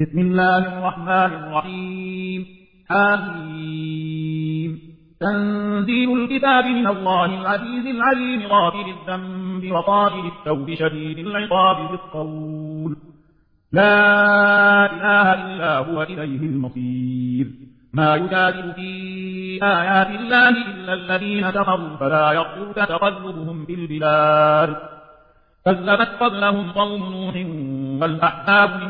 بسم الله الرحمن الرحيم. حميم تنزيل الكتاب من الله العزيز العليم غافر الذنب وقابل التوب شديد العقاب بالقول لا إله إلا هو إليه المصير. ما يجادل في آيات الله إلا الذين كفروا فلا يغفرك تقلبهم في البلاد. كذبت قبلهم قوم نوح والأحزاب من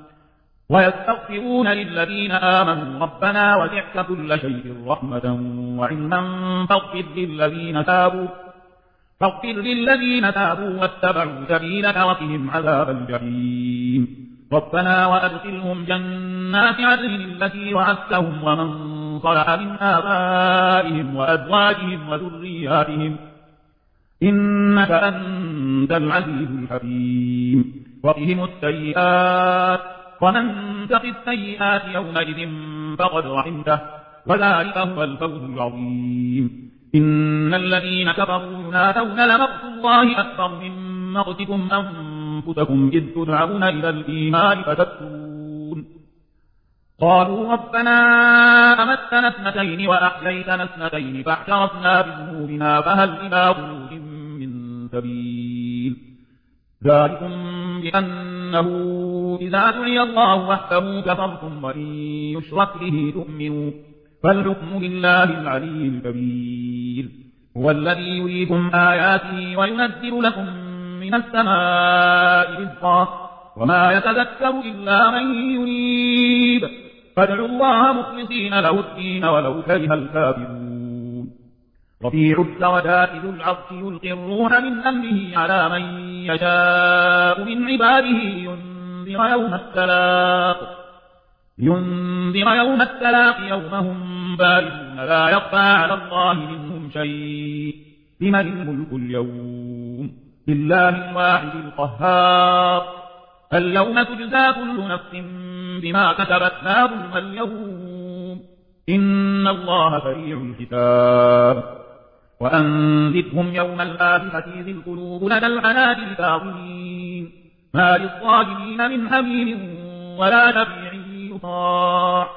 ويستغفرون للذين آمنوا ربنا وسعت كل شيء رحمة وعلما فاغفر للذين تابوا فاغفر للذين تابوا واتبعوا سبيلك وقهم عذاب الجحيم. ربنا وأدخلهم جنات عدن التي وعدتهم ومن صلح من آبائهم وأزواجهم وذرياتهم. إنك أنت العزيز الحكيم. وقهم السيئات. ومن تق السيئات يومئذ فقد رحمته وذلك هو الفوز العظيم. إن الذين كفروا ينادون لمقت الله أكبر من مقتكم أنفسكم إذ تدعون إلى الإيمان فتكتون قالوا ربنا أمتنا اثنتين وأحييتنا اثنتين فاعترفنا بذنوبنا فهل إلى خلود من سبيل. ذلكم بأنه إذا دعي الله وحده كفرتم وإن يشرك به تؤمنوا فالحكم لله العلي الكبير هو الذي يريكم آياته وينزل لكم من السماء رزقا وما يتذكر إلا من يريد فادعوا الله مخلصين له الدين ولو كره الكافرون رفيع الدرجات ذو العرش يلقي الروح من أمره على من يشاء من عباده ينذر يوم التلاق. ينذر يوم التلاق يوم هم بارزون لا يخفى على الله منهم شيء. لمن الملك اليوم؟ لله الواحد القهار. اليوم تجزى كل نفس بما كتبت لا ظلم اليوم. إن الله سريع الحساب. وأنذرهم يوم الآخرة إذ القلوب لدى العناد كاظمين ما للظالمين من حميم ولا نبيع يطاع.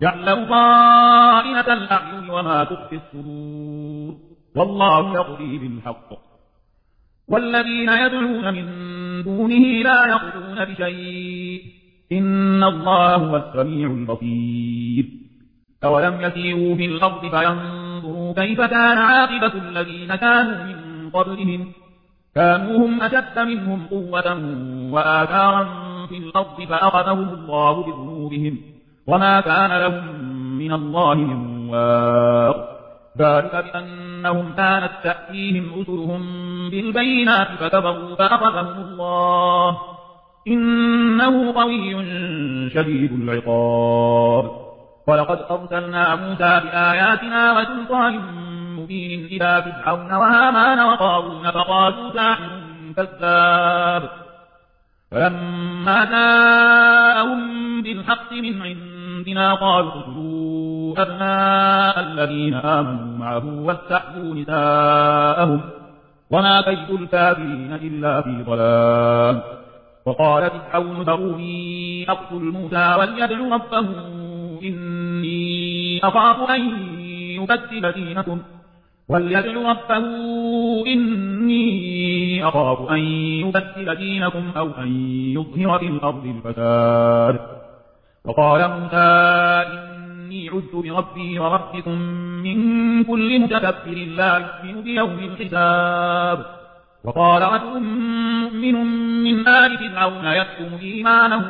يعلم خائنة الأعين وما تخفي الصدور. والله يقضي بالحق. والذين يدعون من دونه لا يقضون بشيء. إن الله هو السميع البصير. أولم يسيروا في الأرض فينظروا كيف كان عاقبة الذين كانوا من قبلهم. كانوا هم أشد منهم قوة وآثارا في الأرض فأخذهم الله بذنوبهم وما كان لهم من الله من واق. ذلك بأنهم كانت تأتيهم رسلهم بالبينات فكبروا فأخذهم الله. إنه قوي شديد العقاب. ولقد أرسلنا موسى بآياتنا وسلطان مبين إلى فرعون وهامان وقارون فقالوا ساحر كذاب. فلما جاءهم بالحق من عندنا قالوا اقتلوا أبناء الذين آمنوا معه واستحيوا نساءهم وما كيد الكافرين إلا في ضلال. وقال فرعون ذروني أقتل موسى وليدع ربه إني أخاف أن يبدل دينكم. وليدع ربه إني أخاف أن يبدل دينكم أو أن يظهر في الأرض الفساد وقال موسى إني عدت بربي وربكم من كل متكبر لا يؤمن بيوم الحساب وقال رجل مؤمن من آل فرعون يكتم إيمانه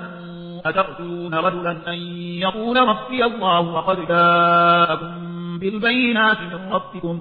أتقتلون رجلا أن يقول ربي الله وقد جاءكم بالبينات من ربكم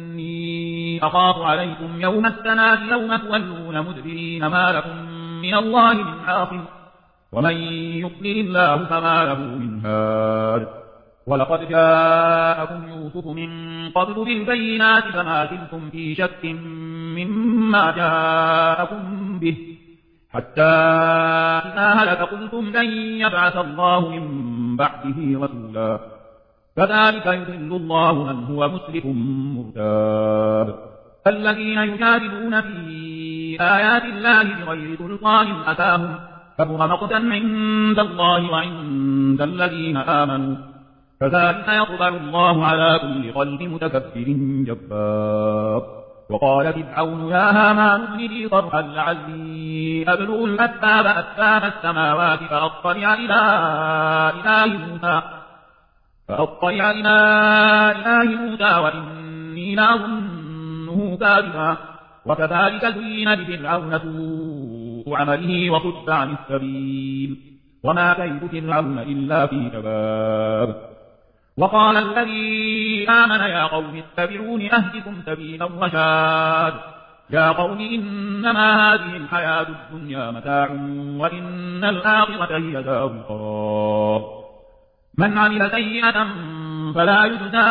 أخاف عليكم يوم التناد يوم تولون مدبرين ما لكم من الله من عاصم ومن يضلل الله فما له من هاد. ولقد جاءكم يوسف من قبل بالبينات فما زلتم في شك مما جاءكم به. حتى إذا هلك قلتم لن يبعث الله من بعده رسولا. كذلك يذل الله من هو مسرف مرتاب. الذين يجادلون في آيات الله بغير سلطان أتاهم. كبر مقتا عند الله وعند الذين آمنوا. كذلك يطبع الله على كل قلب متكبر جبار. وقال فرعون يا هامان ابن لي طرحا لعلي أبلغ الأسباب أسباب السماوات فأطلع إلى إله موسى. فأطلع إلى إله موسى وإني لأظنه كاذبا وكذلك زين لفرعون سوء عمله وصد عن السبيل. وما كيد فرعون إلا في كباب. وقال الذي آمن يا قوم اتبعون أهدكم سبيل الرشاد يا قوم إنما هذه الحياة الدنيا متاع وإن الآخرة هي دار القرار. من عمل سيئة فلا يجزى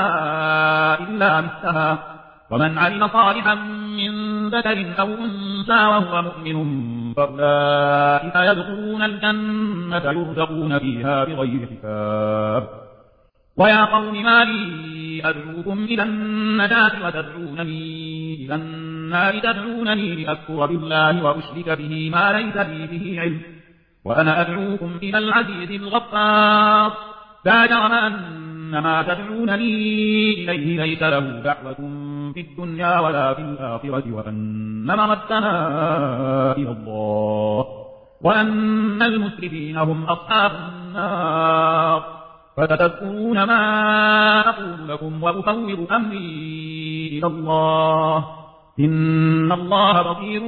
إلا مثلها. ومن عمل صالحا من ذكر أو أنثى وهو مؤمن فأولئك يدخلون الجنة يرزقون فيها بغير حساب. ويا قوم ما لي أدعوكم إلى النجاة وتدعونني إلى النار تدعونني لأكفر بالله وأشرك به ما ليس لي به علم. وأنا أدعوكم إلى العزيز الغفار. لا جرم أن ما تدعونني إليه ليس له دعوة في الدنيا ولا في الآخرة وأن مردنا إلى الله وأن المسرفين هم أصحاب النار. فتذكرون ما أقول لكم وأفوض أمري إلى الله. إن الله بصير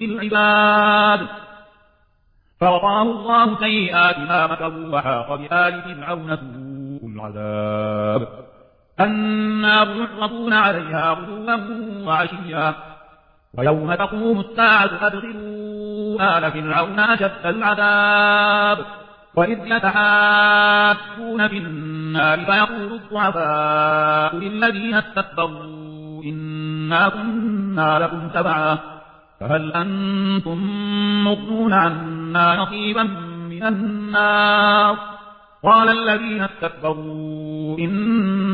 بالعباد. فوقاه الله سيئات ما مكروا وحاق بآل فرعون سوء العذاب. النار يعرضون عليها غدوا وعشيا. ويوم تقوم الساعة أدخلوا آل فرعون أشد العذاب. وإذ يتحاكون في النار فيقول الضعفاء للذين استكبروا إنا كنا لكم تبعا. فهل أنتم مغنون عنا نصيبا من النار؟ قال الذين استكبروا إنا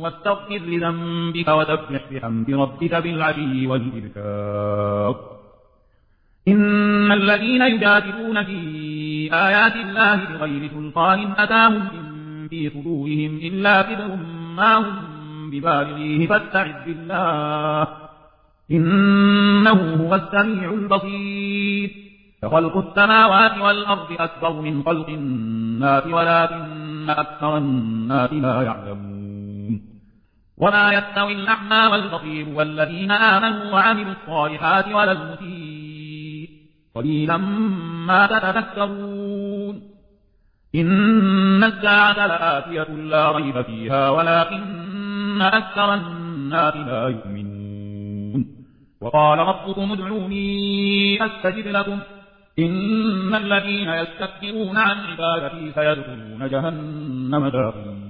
واستغفر لذنبك وسبح بحمد ربك بالعشي والإبكار. إن الذين يجادلون في آيات الله بغير سلطان أتاهم في صدورهم إلا كبر ما هم ببالغيه فاستعذ بالله. إنه هو السميع البصير. فخلق السماوات والأرض أكبر من خلق الناس ولكن أكثر الناس لا يعلمون. وما يستوي الأعمى والبصير والذين آمنوا وعملوا الصالحات ولا المسيء قليلا ما تتذكرون إن الساعة لآتية لا ريب فيها ولكن أكثر الناس لا يؤمنون وقال ربكم ادعوني أستجب لكم إن الذين يستكبرون عن عبادتي سيدخلون جهنم داخلين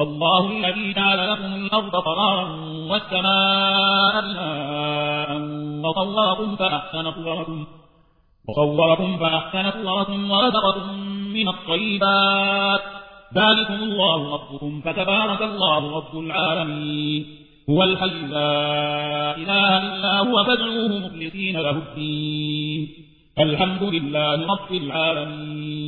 الله الذي جعل لكم الأرض قرارا والسماء بناء وصوركم فأحسن صوركم وصوركم فأحسن صوركم ورزقكم من الطيبات. ذلكم الله ربكم فتبارك الله رب العالمين. هو الحي لا إله إلا هو فادعوه مخلصين له الدين. الحمد لله رب العالمين.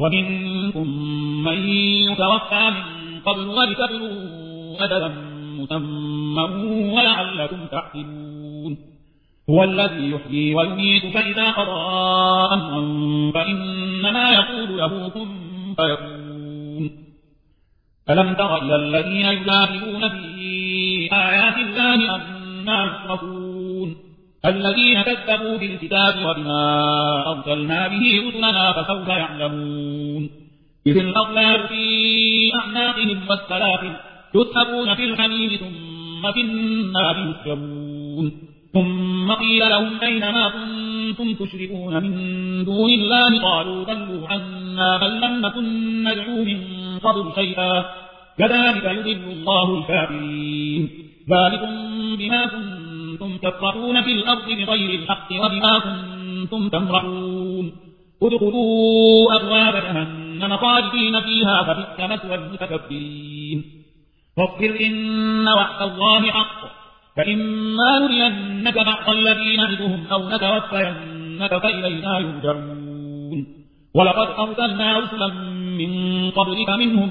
ومنكم من يتوفى من قبل ولتبلغوا أجلا مسمى ولعلكم تعقلون. هو الذي يحيي ويميت فإذا قضى أمرا فإنما يقول له كن فيكون. ألم تر إلى الذين يجادلون في آيات الله أنا يصرفون الذين كذبوا بالكتاب وبما أرسلنا به رسلنا فسوف يعلمون. إذ الأغلال في أعناقهم والسلاسل يسحبون في الحميم ثم في النار يسجرون ثم قيل لهم أين ما كنتم تشركون من دون الله؟ قالوا ضلوا عنا بل لم نكن ندعو من قبل شيئا. كذلك يضل الله الكافرين. ذلكم بما كنتم تفرحون في الأرض بغير الحق وبما كنتم تمرحون. ادخلوا أبواب جهنم خالدين فيها فبئس مثوى المتكبرين. فاصبر إن وعد الله حق. فإما نرينك بعض الذين نعدهم أو نتوفينك فإلينا يرجعون. ولقد أرسلنا رسلا من قبلك منهم